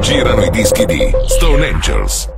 Girano i dischi di Stone Angels.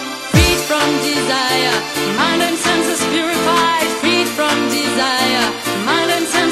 from desire. Mind and senses purified, free from desire. Mind and senses.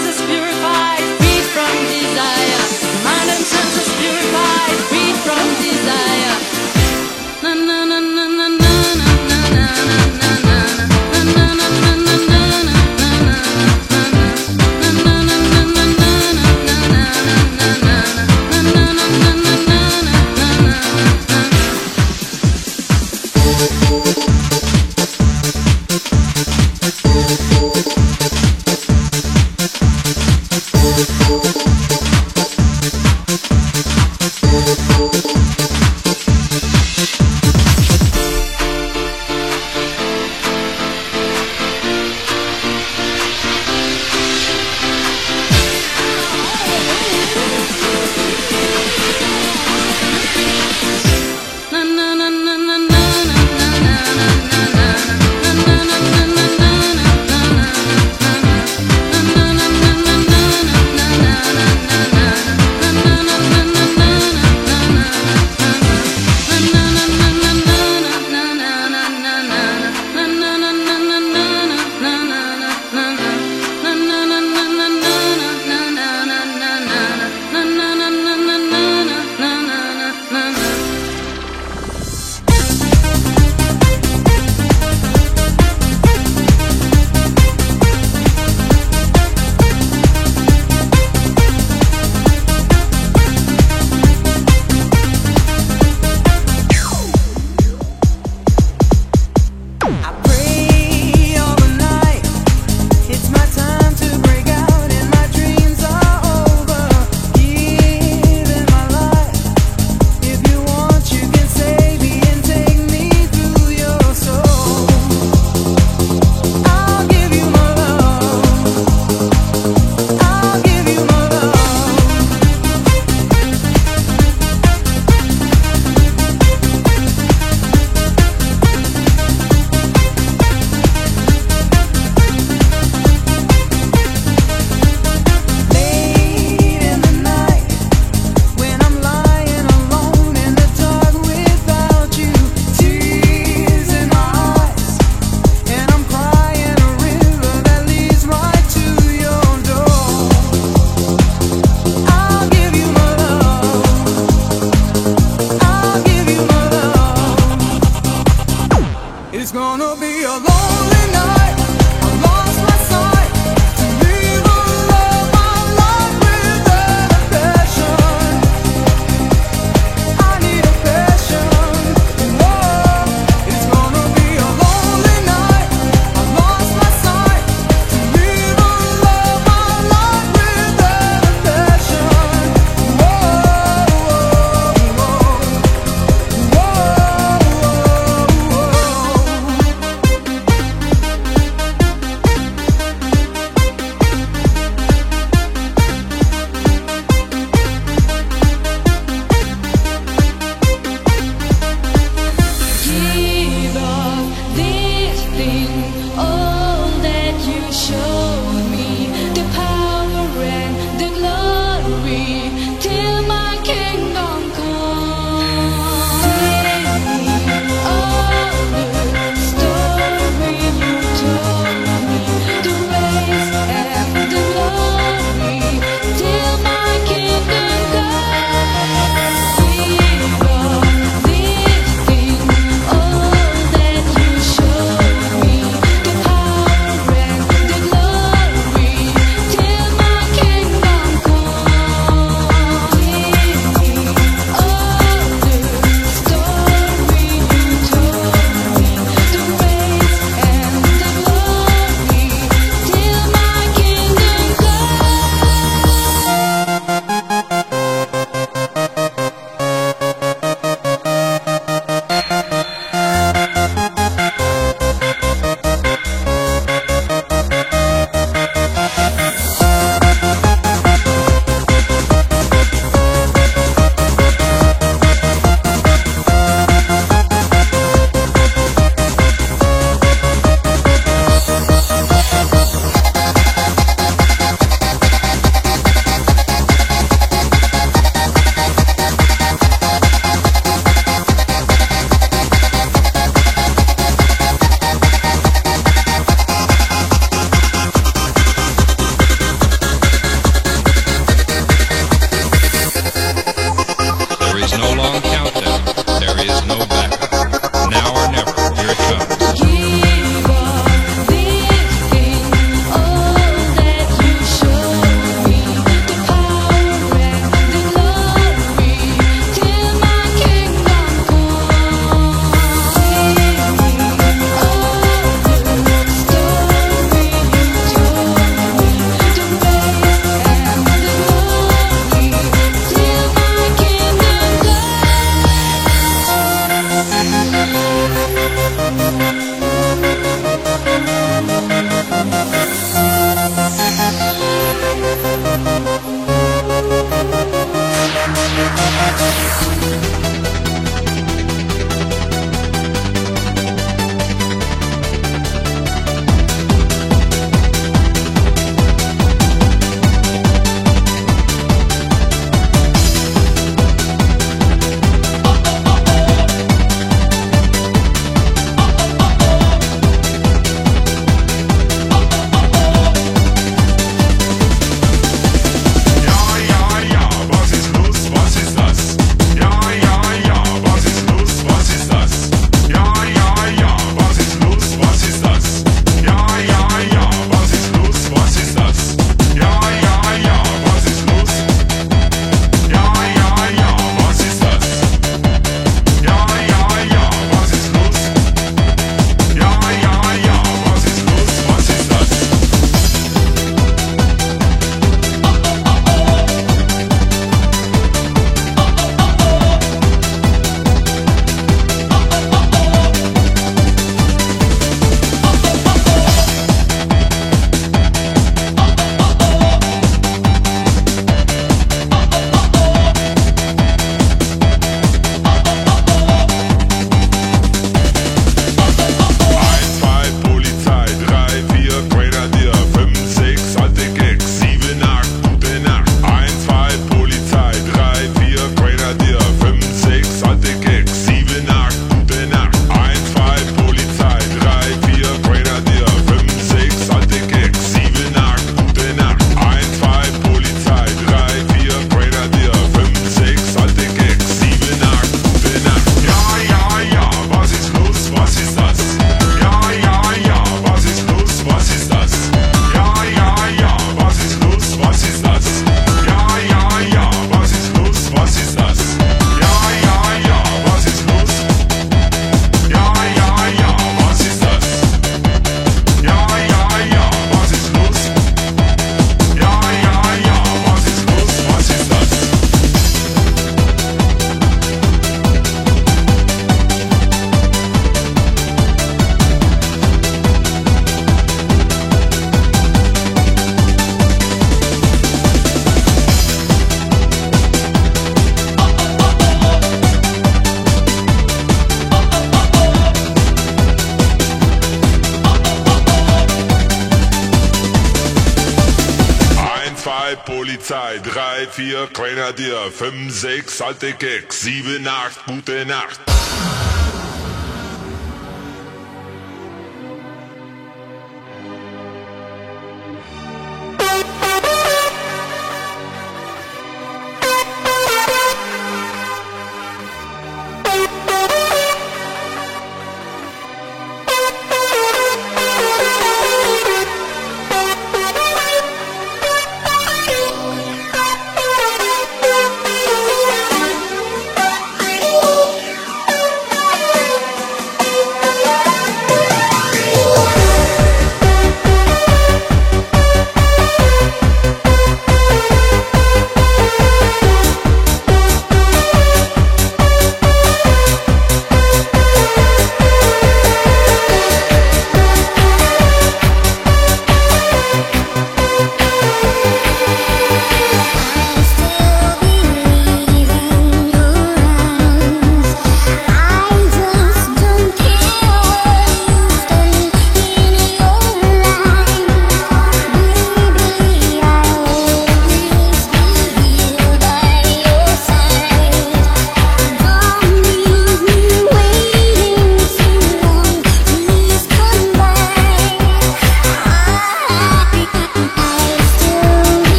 vier, kleiner Dir, fünf, sechs, alte Keks, sieben, acht, gute Nacht.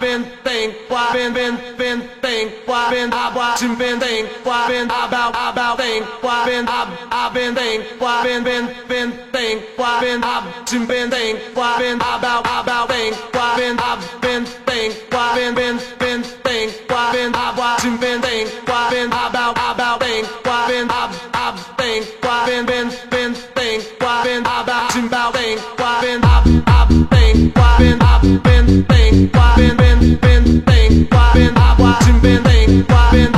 been think why been been been think why been I watching been think why been about about think why been I I been think why been been been think why been I been been think why been about about think why been I've been think why been been been think why been I've been think why been about about think why been I bem, bem, bem, bem, bem,